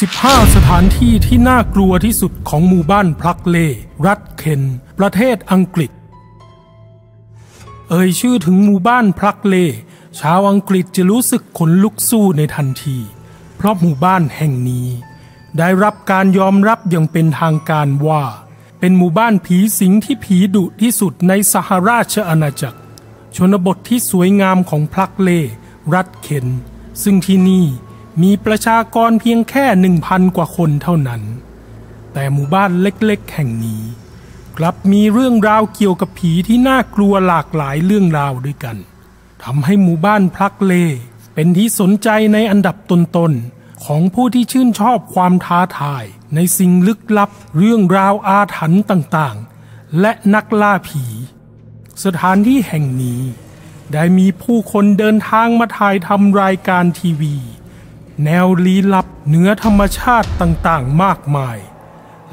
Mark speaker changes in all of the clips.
Speaker 1: 15 สถานที่ที่น่ากลัวที่สุดของหมู่บ้านพลักเล่รัฐเคน ประเทศอังกฤษ เอ่ยชื่อถึงหมู่บ้านพลักเล่ชาวอังกฤษจะรู้สึกขนลุกสู้ในทันที เพราะหมู่บ้านแห่งนี้ ได้รับการยอมรับอย่างเป็นทางการว่า เป็นหมู่บ้านผีสิงที่ผีดุที่สุดในสหราชอาณาจักร ชนบทที่สวยงามของพลักเล่รัฐเคน ซึ่งที่นี่ มีประชากรเพียงแค่หนึ่งพันกว่าคนเท่านั้น แต่หมู่บ้านเล็กๆ แห่งนี้ กลับมีเรื่องราวเกี่ยวกับผีที่น่ากลัวหลากหลายเรื่องราวด้วยกันทำให้หมู่บ้านพลักเล เป็นที่สนใจในอันดับต้นๆของผู้ที่ชื่นชอบความท้าทาย ในสิ่งลึกลับเรื่องราวอาถรรพ์ต่างๆ และนักล่าผี สถานที่แห่งนี้ ได้มีผู้คนเดินทางมาถ่ายทำรายการทีวี แนวลี้ลับเหนือธรรมชาติต่างๆ มากมาย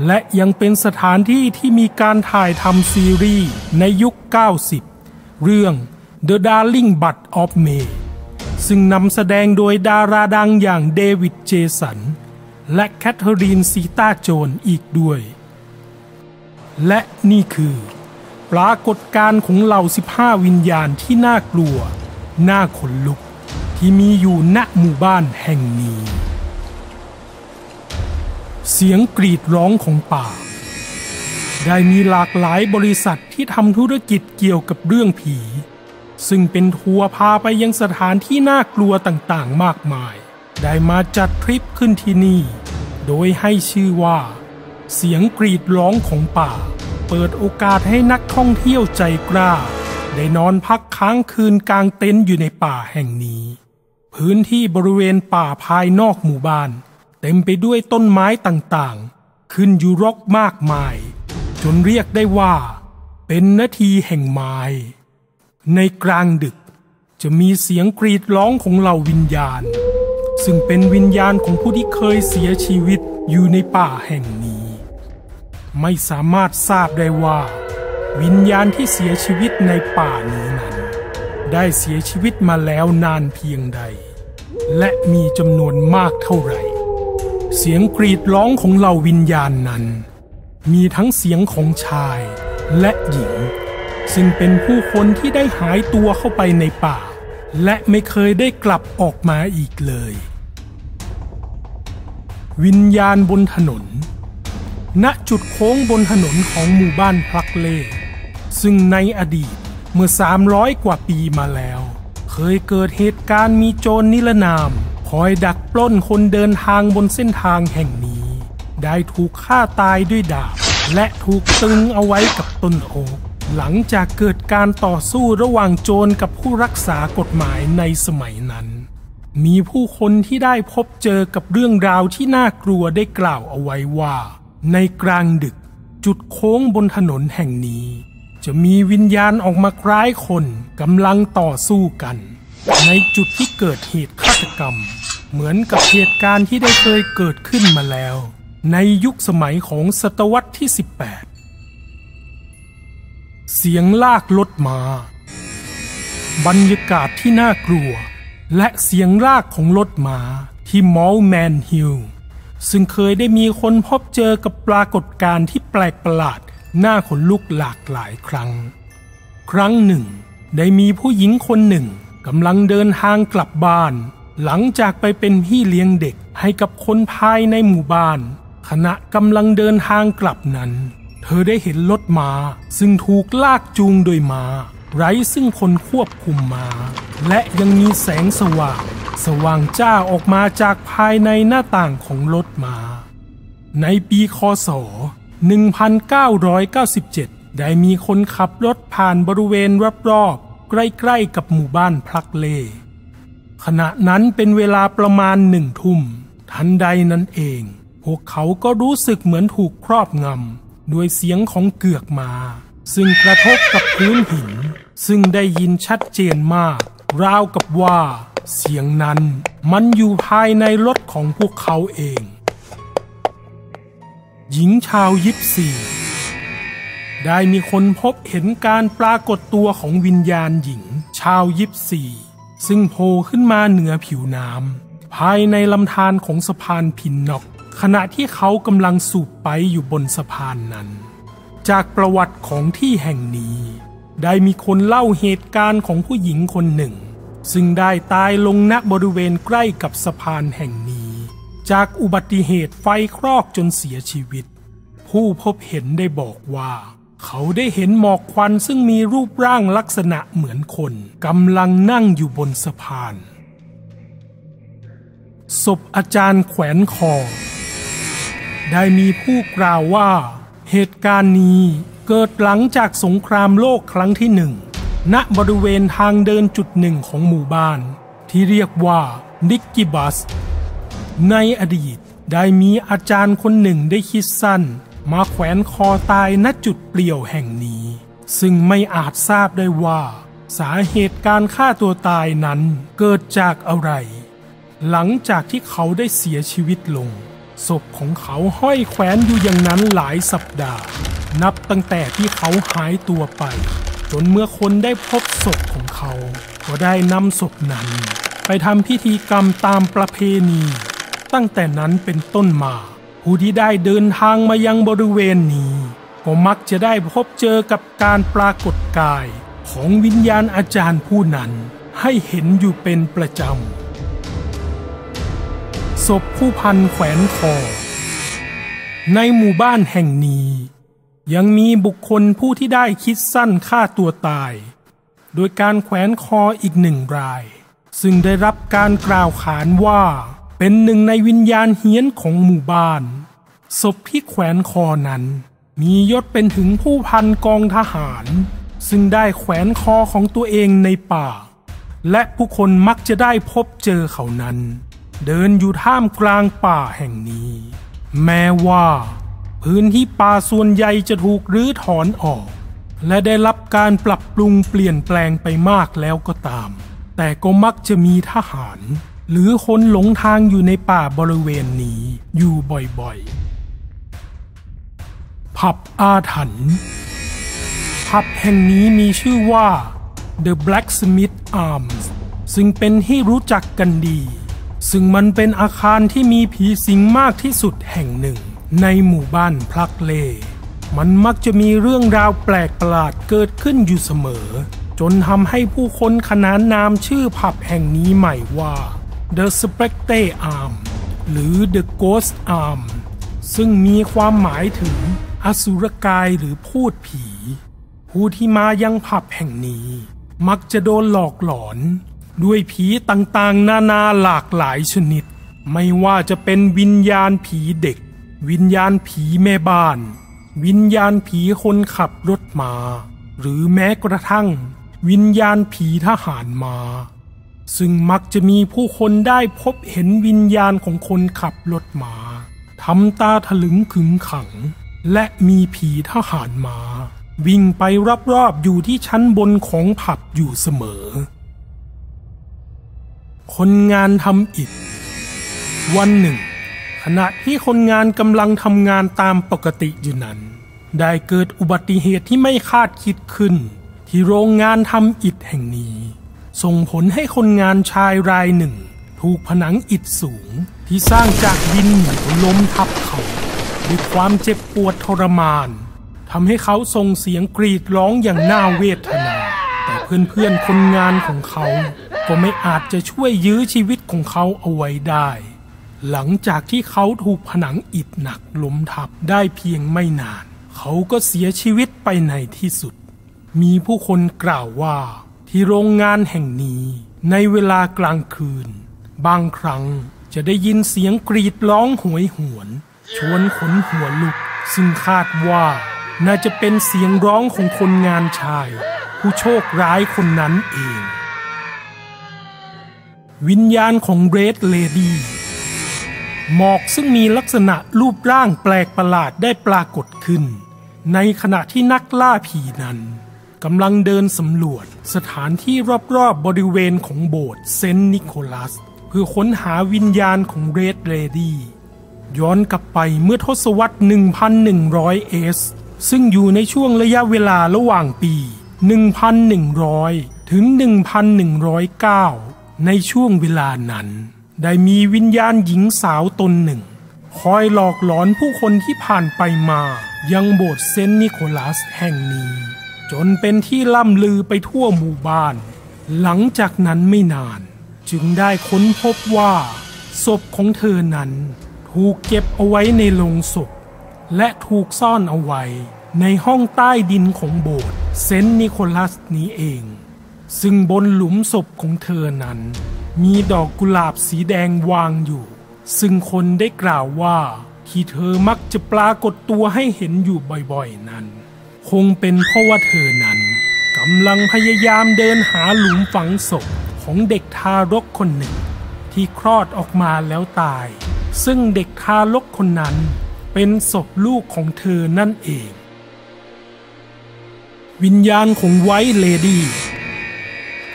Speaker 1: และยังเป็นสถานที่ที่มีการถ่ายทำซีรีส์ในยุค 90 เรื่อง The Darling Bud of May ซึ่งนำแสดงโดยดาราดังอย่างเดวิด เจสัน และแคทเธอรีนซีตาโจนอีกด้วย และนี่คือ ปรากฏการณ์ของเหล่า 15 วิญญาณที่น่ากลัว น่าขนลุก ที่มีอยู่ณหมู่บ้านแห่งนี้ เสียงกรีดร้องของป่า ได้มีหลากหลายบริษัทที่ทำธุรกิจเกี่ยวกับเรื่องผี ซึ่งเป็นทัวร์พาไปยังสถานที่น่ากลัวต่างๆมากมาย ได้มาจัดทริปขึ้นที่นี่ โดยให้ชื่อว่า เสียงกรีดร้องของป่า เปิดโอกาสให้นักท่องเที่ยวใจกล้าได้นอนพักค้างคืนกลางเต็นท์อยู่ในป่าแห่งนี้ พื้นที่บริเวณป่าภายนอกหมู่บ้าน เต็มไปด้วยต้นไม้ต่างๆ ขึ้นอยู่รกมากมาย จนเรียกได้ว่า เป็นนาทีแห่งไม้ ในกลางดึกจะมีเสียงกรีดร้องของเหล่าวิญญาณ ซึ่งเป็นวิญญาณของผู้ที่เคยเสียชีวิตอยู่ในป่าแห่งนี้ ไม่สามารถทราบได้ว่า วิญญาณที่เสียชีวิตในป่านี้นั้น ได้เสียชีวิตมาแล้วนานเพียงใด และมีจำนวนมากเท่าไหร่ เสียงกรีดร้องของเหล่าวิญญาณนั้น มีทั้งเสียงของชายและหญิง ซึ่งเป็นผู้คนที่ได้หายตัวเข้าไปในป่า และไม่เคยได้กลับออกมาอีกเลย วิญญาณบนถนน ณจุดโค้งบนถนนของหมู่บ้านพลักเล่ซึ่งในอดีตเมื่อ 300 กว่าปีมาแล้ว เคยเกิดเหตุการณ์มีโจรนิรนาม คอยดักปล้นคนเดินทางบนเส้นทางแห่งนี้ ได้ถูกฆ่าตายด้วยดาบ และถูกตึงเอาไว้กับต้นโอกหลังจากเกิดการต่อสู้ระหว่างโจรกับผู้รักษากฎหมายในสมัยนั้น มีผู้คนที่ได้พบเจอกับเรื่องราวที่น่ากลัวได้กล่าวเอาไว้ว่า ในกลางดึกจุดโค้งบนถนนแห่งนี้ จะมีวิญญาณออกมาคล้ายคน กำลังต่อสู้กัน ในจุดที่เกิดเหตุฆาตกรรม เหมือนกับเหตุการณ์ที่ได้เคยเกิดขึ้นมาแล้ว ในยุคสมัยของศตวรรษที่ 18 เสียงลากรถมา บรรยากาศที่น่ากลัว และเสียงลากของรถม้าที่มอลแมนฮิลซึ่งเคยได้มีคนพบเจอกับปรากฏการณ์ที่แปลกประหลาดน่าขนลุกหลากหลายครั้ง ครั้งหนึ่ง ได้มีผู้หญิงคนหนึ่งกำลังเดินทางกลับบ้าน หลังจากไปเป็นพี่เลี้ยงเด็กให้กับคนภายในหมู่บ้าน ขณะกำลังเดินทางกลับนั้น เธอได้เห็นรถม้าซึ่งถูกลากจูงโดยม้าไร้ซึ่งคนควบคุมมา และยังมีแสงสว่าง สว่างจ้าออกมาจากภายในหน้าต่างของรถม้าในปีคศ 1997 ได้มีคนขับรถผ่านบริเวณรอบๆใกล้ๆกับหมู่บ้านพลักเล ขณะนั้นเป็นเวลาประมาณหนึ่งทุ่ม ทันใดนั้นเอง พวกเขาก็รู้สึกเหมือนถูกครอบงำด้วยเสียงของเกือกมา ซึ่งกระทบกับพื้นหิน ซึ่งได้ยินชัดเจนมาก ราวกับว่า เสียงนั้นมันอยู่ภายในรถของพวกเขาเอง หญิงชาวยิปซี ได้มีคนพบเห็นการปรากฏตัวของวิญญาณหญิง ชาวยิปซีซึ่งโผล่ขึ้นมาเหนือผิวน้ำภายในลำธารของสะพานพินนอกขณะที่เขากำลังสูบไปอยู่บนสะพานนั้น จากประวัติของที่แห่งนี้ ได้มีคนเล่าเหตุการณ์ของผู้หญิงคนหนึ่ง ซึ่งได้ตายลงณบริเวณใกล้กับสะพานแห่งนี้ จากอุบัติเหตุไฟคลอกจนเสียชีวิต ผู้พบเห็นได้บอกว่า เขาได้เห็นหมอกควันซึ่งมีรูปร่างลักษณะเหมือนคนกำลังนั่งอยู่บนสะพาน ศพอาจารย์แขวนคอ ได้มีผู้กล่าวว่า เหตุการณ์นี้เกิดหลังจากสงครามโลกครั้งที่หนึ่ง ณบริเวณทางเดินจุดหนึ่งของหมู่บ้าน ที่เรียกว่านิกกิบัส ในอดีตได้มีอาจารย์คนหนึ่งได้คิดสั้น มาแขวนคอตายณจุดเปลี่ยวแห่งนี้ ซึ่งไม่อาจทราบได้ว่า สาเหตุการฆ่าตัวตายนั้นเกิดจากอะไร หลังจากที่เขาได้เสียชีวิตลง ศพของเขาห้อยแขวนอยู่อย่างนั้นหลายสัปดาห์ นับตั้งแต่ที่เขาหายตัวไป จนเมื่อคนได้พบศพของเขา ก็ได้นำศพนั้น ไปทำพิธีกรรมตามประเพณี ตั้งแต่นั้นเป็นต้นมา ผู้ที่ได้เดินทางมายังบริเวณนี้ ก็มักจะได้พบเจอกับการปรากฏกายของวิญญาณอาจารย์ผู้นั้นให้เห็นอยู่เป็นประจำศพผู้พันแขวนคอ ในหมู่บ้านแห่งนี้ ยังมีบุคคลผู้ที่ได้คิดสั้นฆ่าตัวตาย โดยการแขวนคออีกหนึ่งราย ซึ่งได้รับการกล่าวขานว่า เป็นหนึ่งในวิญญาณเฮี้ยนของหมู่บ้าน ศพที่แขวนคอนั้น มียศเป็นถึงผู้พันกองทหาร ซึ่งได้แขวนคอของตัวเองในป่า และผู้คนมักจะได้พบเจอเขานั้น เดินอยู่ท่ามกลางป่าแห่งนี้ แม้ว่า พื้นที่ป่าส่วนใหญ่จะถูกรื้อถอนออก และได้รับการปรับปรุงเปลี่ยนแปลงไปมากแล้วก็ตาม แต่ก็มักจะมีทหาร หรือคนหลงทางอยู่ในป่าบริเวณนี้อยู่บ่อยๆ ผับอาถรรพ์ผับแห่งนี้มีชื่อว่า The Blacksmith Arms ซึ่งเป็นที่รู้จักกันดี ซึ่งมันเป็นอาคารที่มีผีสิงมากที่สุดแห่งหนึ่ง ในหมู่บ้านพลักเล มันมักจะมีเรื่องราวแปลกประหลาดเกิดขึ้นอยู่เสมอ จนทำให้ผู้คนขนานนามชื่อผับแห่งนี้ใหม่ว่า The Spectre Arm หรือ The Ghost Arm ซึ่งมีความหมายถึงอสุรกายหรือพูดผี ผู้ที่มายังผับแห่งนี้ มักจะโดนหลอกหลอน ด้วยผีต่างๆ นานาหลากหลายชนิด ไม่ว่าจะเป็นวิญญาณผีเด็ก วิญญาณผีแม่บ้าน วิญญาณผีคนขับรถมา หรือแม้กระทั่ง วิญญาณผีทหารมา ซึ่งมักจะมีผู้คนได้พบเห็นวิญญาณของคนขับรถมาทำตาถลึงขึงขัง และมีผีทหารมา วิ่งไปรอบๆอยู่ที่ชั้นบนของผับอยู่เสมอ คนงานทำอิฐวันหนึ่ง ขณะที่คนงานกำลังทำงานตามปกติอยู่นั้น ได้เกิดอุบัติเหตุที่ไม่คาดคิดขึ้น ที่โรงงานทำอิฐแห่งนี้ ส่งผลให้คนงานชายรายหนึ่ง ถูกผนังอิฐสูงที่สร้างจากดินเหนียวล้มทับเขาด้วยความเจ็บปวดทรมานทำให้เขาส่งเสียงกรีดร้องอย่างน่าเวทนา แต่เพื่อนๆคนงานของเขา ก็ไม่อาจจะช่วยยื้อชีวิตของเขาเอาไว้ได้ หลังจากที่เขาถูกผนังอิฐหนักล้มทับได้เพียงไม่นาน เขาก็เสียชีวิตไปในที่สุด มีผู้คนกล่าวว่า ที่โรงงานแห่งนี้ ในเวลากลางคืน บางครั้งจะได้ยินเสียงกรีดร้องหวยหวน ชวนขนหัวลุก ซึ่งคาดว่าน่าจะเป็นเสียงร้องของคนงานชาย ผู้โชคร้ายคนนั้นเอง วิญญาณของเรดเลดี้หมอกซึ่งมีลักษณะรูปร่างแปลกประหลาดได้ปรากฏขึ้น ในขณะที่นักล่าผีนั้น กำลังเดินสำรวจสถานที่รอบๆบริเวณของโบสถ์เซนต์นิโคลัส เพื่อค้นหาวิญญาณของเรดเลดี้ย้อนกลับไปเมื่อทศวรรษ 1,100เอสซึ่งอยู่ในช่วงระยะเวลาระหว่างปี 1,100 ถึง 1,109 ในช่วงเวลานั้น ได้มีวิญญาณหญิงสาวตนหนึ่ง คอยหลอกหลอนผู้คนที่ผ่านไปมายังโบสถ์เซนต์นิโคลัสแห่งนี้ จนเป็นที่ล่ำลือไปทั่วหมู่บ้าน หลังจากนั้นไม่นาน จึงได้ค้นพบว่าศพของเธอนั้น ถูกเก็บเอาไว้ในโลงศพ และถูกซ่อนเอาไว้ ในห้องใต้ดินของโบสถ์เซนต์นิโคลัสนี้เอง ซึ่งบนหลุมศพของเธอนั้น มีดอกกุหลาบสีแดงวางอยู่ ซึ่งคนได้กล่าวว่าที่เธอมักจะปรากฏตัวให้เห็นอยู่บ่อยๆนั้น คงเป็นเพราะว่าเธอนั้นกำลังพยายามเดินหาหลุมฝังศพของเด็กทารกคนหนึ่ง ที่คลอดออกมาแล้วตาย ซึ่งเด็กทารกคนนั้นเป็นศพลูกของเธอนั่นเอง วิญญาณของไวท์เลดี้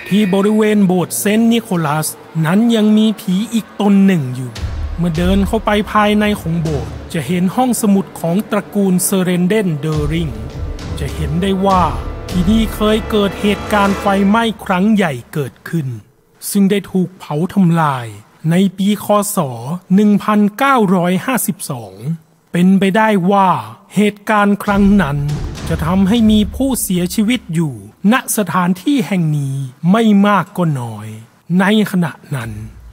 Speaker 1: ที่บริเวณโบสถ์เซนต์นิโคลัส นั้นยังมีผีอีกตนหนึ่งอยู่ เมื่อเดินเข้าไปภายในของโบสถ์จะเห็นห้องสมุดของตระกูลเซเรนเดนเดอริง จะเห็นได้ว่าที่นี่เคยเกิดเหตุการณ์ไฟไหม้ครั้งใหญ่เกิดขึ้น ซึ่งได้ถูกเผาทำลายในปีคศ 1952 เป็นไปได้ว่าเหตุการณ์ครั้งนั้นจะทำให้มีผู้เสียชีวิตอยู่ ณสถานที่แห่งนี้ไม่มากก็น้อย ในขณะนั้น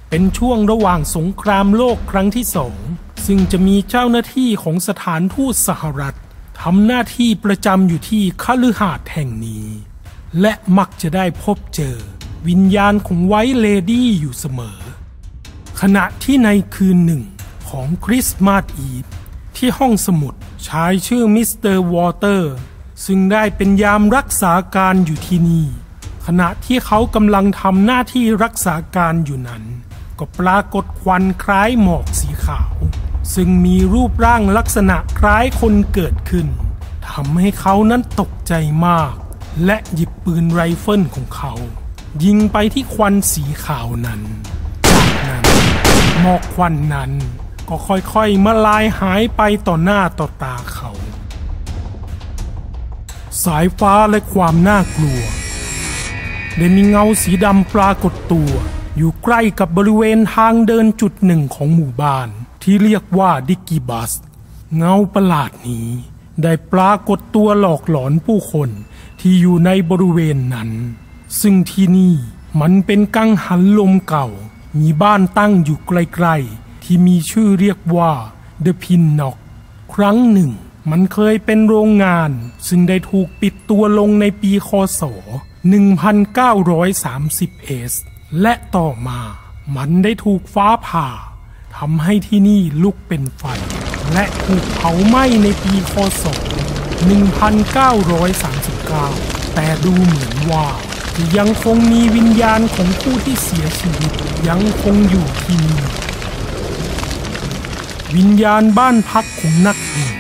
Speaker 1: เป็นช่วงระหว่างสงครามโลกครั้งที่สอง ซึ่งจะมีเจ้าหน้าที่ของสถานทูตสหรัฐ ทำหน้าที่ประจำอยู่ที่คฤหาสน์แห่งนี้ และมักจะได้พบเจอ วิญญาณของ White Lady อยู่เสมอ ขณะที่ในคืนหนึ่งของ Christmas Eveที่ห้องสมุดชายชื่อมิสเตอร์วอเตอร์ซึ่งได้เป็นยามรักษาการอยู่ที่นี่ ขณะที่เขากำลังทำหน้าที่รักษาการอยู่นั้น ก็ปรากฏควันคล้ายหมอกสีขาว ซึ่งมีรูปร่างลักษณะคล้ายคนเกิดขึ้นทำให้เขานั้นตกใจมาก และหยิบปืนไรเฟิลของเขา ยิงไปที่ควันสีขาวนั้น จากนั้นหมอกควันนั้นก็ค่อยๆมาลายหายไปต่อหน้าต่อตาเขา สายฟ้าและความน่ากลัว ได้มีเงาสีดำปรากฏตัว อยู่ใกล้กับบริเวณทางเดินจุดหนึ่งของหมู่บ้าน ที่เรียกว่าดิกกี้บัส เงาประหลาดนี้ ได้ปรากฏตัวหลอกหลอนผู้คนที่อยู่ในบริเวณนั้น ซึ่งที่นี่มันเป็นกังหันลมเก่า มีบ้านตั้งอยู่ไกลๆ ที่มีชื่อเรียกว่า The Pin Knock ครั้งหนึ่ง มันเคยเป็นโรงงาน ซึ่งได้ถูกปิดตัวลงในปีคศ 1930 s และต่อมา มันได้ถูกฟ้าผ่า ทำให้ที่นี่ลุกเป็นไฟและถูกเผาไหม้ในปีคศ1939 แต่ดูเหมือนว่ายังคงมีวิญญาณของผู้ที่เสียชีวิตยังคงอยู่ที่นี่วิญญาณบ้านพักของนักบิน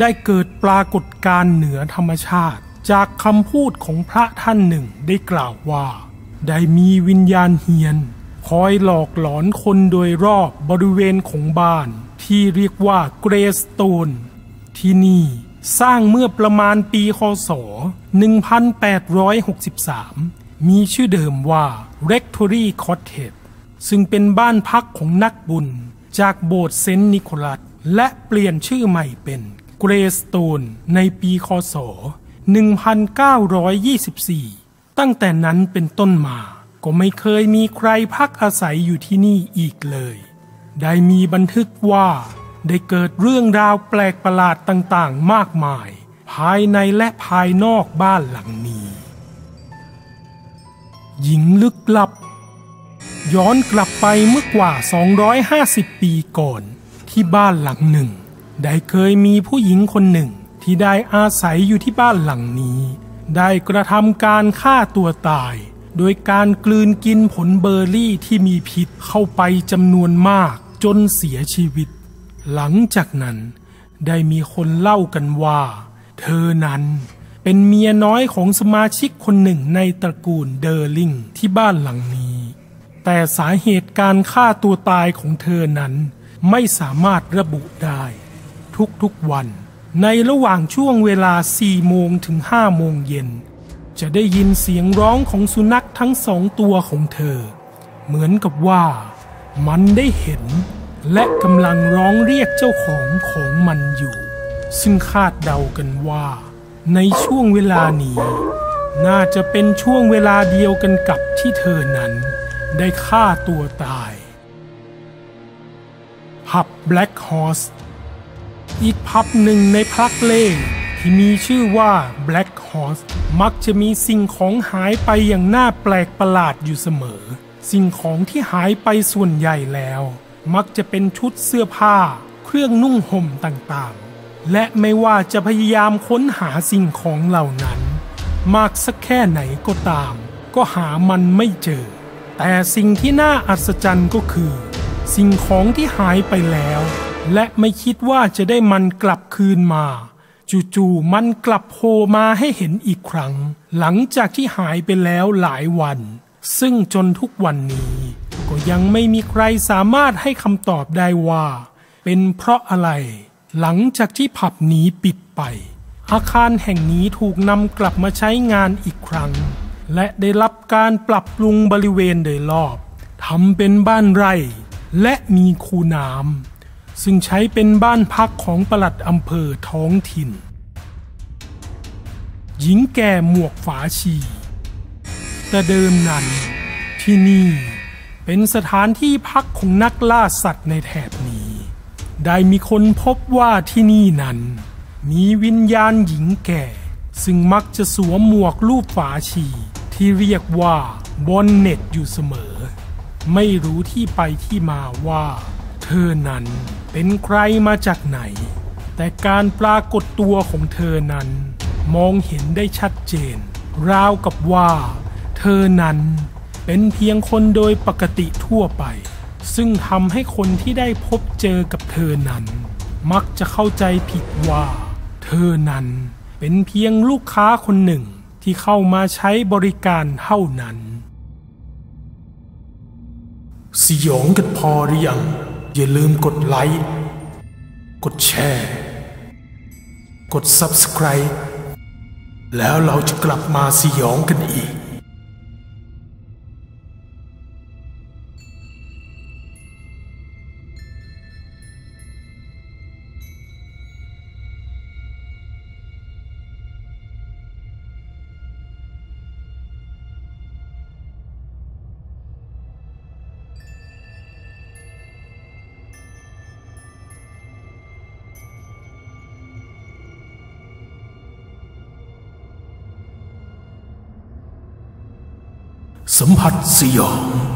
Speaker 1: ได้เกิดปรากฏการณ์เหนือธรรมชาติ จากคำพูดของพระท่านหนึ่งได้กล่าวว่า ได้มีวิญญาณเฮียน คอยหลอกหลอนคนโดยรอบบริเวณของบ้านที่เรียกว่าเกรสโตนที่นี่สร้างเมื่อประมาณปีคศ 1863 มีชื่อเดิมว่า Rectory Cottage ซึ่งเป็นบ้านพักของนักบุญ จากโบสถ์เซนต์นิโคลัส และเปลี่ยนชื่อใหม่เป็นเกรสโตนในปีคศ 1924 ตั้งแต่นั้นเป็นต้นมา ก็ไม่เคยมีใครพักอาศัยอยู่ที่นี่อีกเลย ได้มีบันทึกว่า ได้เกิดเรื่องราวแปลกประหลาดต่างๆ มากมาย ภายในและภายนอกบ้านหลังนี้ หญิงลึกลับ ย้อนกลับไปเมื่อกว่า 250 ปีก่อน ที่บ้านหลังหนึ่ง ได้เคยมีผู้หญิงคนหนึ่งที่ได้อาศัยอยู่ที่บ้านหลังนี้ ได้กระทำการฆ่าตัวตาย โดยการกลืนกินผลเบอร์รี่ที่มีพิษเข้าไปจำนวนมากจนเสียชีวิต หลังจากนั้นได้มีคนเล่ากันว่า เธอนั้นเป็นเมียน้อยของสมาชิกคนหนึ่งในตระกูลเดอร์ลิงที่บ้านหลังนี้ แต่สาเหตุการฆ่าตัวตายของเธอนั้นไม่สามารถระบุได้ ทุกๆวัน ในระหว่างช่วงเวลา 4 โมงถึง 5 โมงเย็น จะได้ยินเสียงร้องของสุนัขทั้งสองตัวของเธอ เหมือนกับว่ามันได้เห็น และกำลังร้องเรียกเจ้าของของมันอยู่ ซึ่งคาดเดากันว่า ในช่วงเวลานี้ น่าจะเป็นช่วงเวลาเดียวกันกับที่เธอนั้น ได้ฆ่าตัวตายผับ Black Horse อีกพับหนึ่งในพลักเล่ ที่มีชื่อว่า Black Horse มักจะมีสิ่งของหายไปอย่างน่าแปลกประหลาดอยู่เสมอ สิ่งของที่หายไปส่วนใหญ่แล้ว มักจะเป็นชุดเสื้อผ้า เครื่องนุ่งห่มต่างๆ และไม่ว่าจะพยายามค้นหาสิ่งของเหล่านั้น มากสักแค่ไหนก็ตาม ก็หามันไม่เจอ แต่สิ่งที่น่าอัศจรรย์ก็คือ สิ่งของที่หายไปแล้ว และไม่คิดว่าจะได้มันกลับคืนมา จู่ๆมันกลับโผล่มาให้เห็นอีกครั้ง หลังจากที่หายไปแล้วหลายวัน ซึ่งจนทุกวันนี้ ก็ยังไม่มีใครสามารถให้คำตอบได้ว่า เป็นเพราะอะไร หลังจากที่ผับนี้ปิดไป อาคารแห่งนี้ถูกนำกลับมาใช้งานอีกครั้ง และได้รับการปรับปรุงบริเวณโดยรอบทำเป็นบ้านไร่ และมีคูน้ำ ซึ่งใช้เป็นบ้านพักของปลัดอำเภอท้องถิ่น หญิงแก่หมวกฝาชี แต่เดิมนั้นที่นี่เป็นสถานที่พักของนักล่าสัตว์ในแถบนี้ ได้มีคนพบว่าที่นี่นั้น มีวิญญาณหญิงแก่ ซึ่งมักจะสวมหมวกรูปฝาชี ที่เรียกว่าบอนเน็ตอยู่เสมอ ไม่รู้ที่ไปที่มาว่า เธอนั้น เป็นใครมาจากไหน แต่การปรากฏตัวของเธอนั้น มองเห็นได้ชัดเจน ราวกับว่า เธอนั้นเป็นเพียงคนโดยปกติทั่วไป ซึ่งทำให้คนที่ได้พบเจอกับเธอนั้น มักจะเข้าใจผิดว่า เธอนั้นเป็นเพียงลูกค้าคนหนึ่งที่เข้ามาใช้บริการเท่านั้น สยองกันพอหรือยัง อย่าลืมกดไลค์ กดแชร์ กด Subscribe แล้วเราจะกลับมาสยองกันอีก สัมผัสสยอง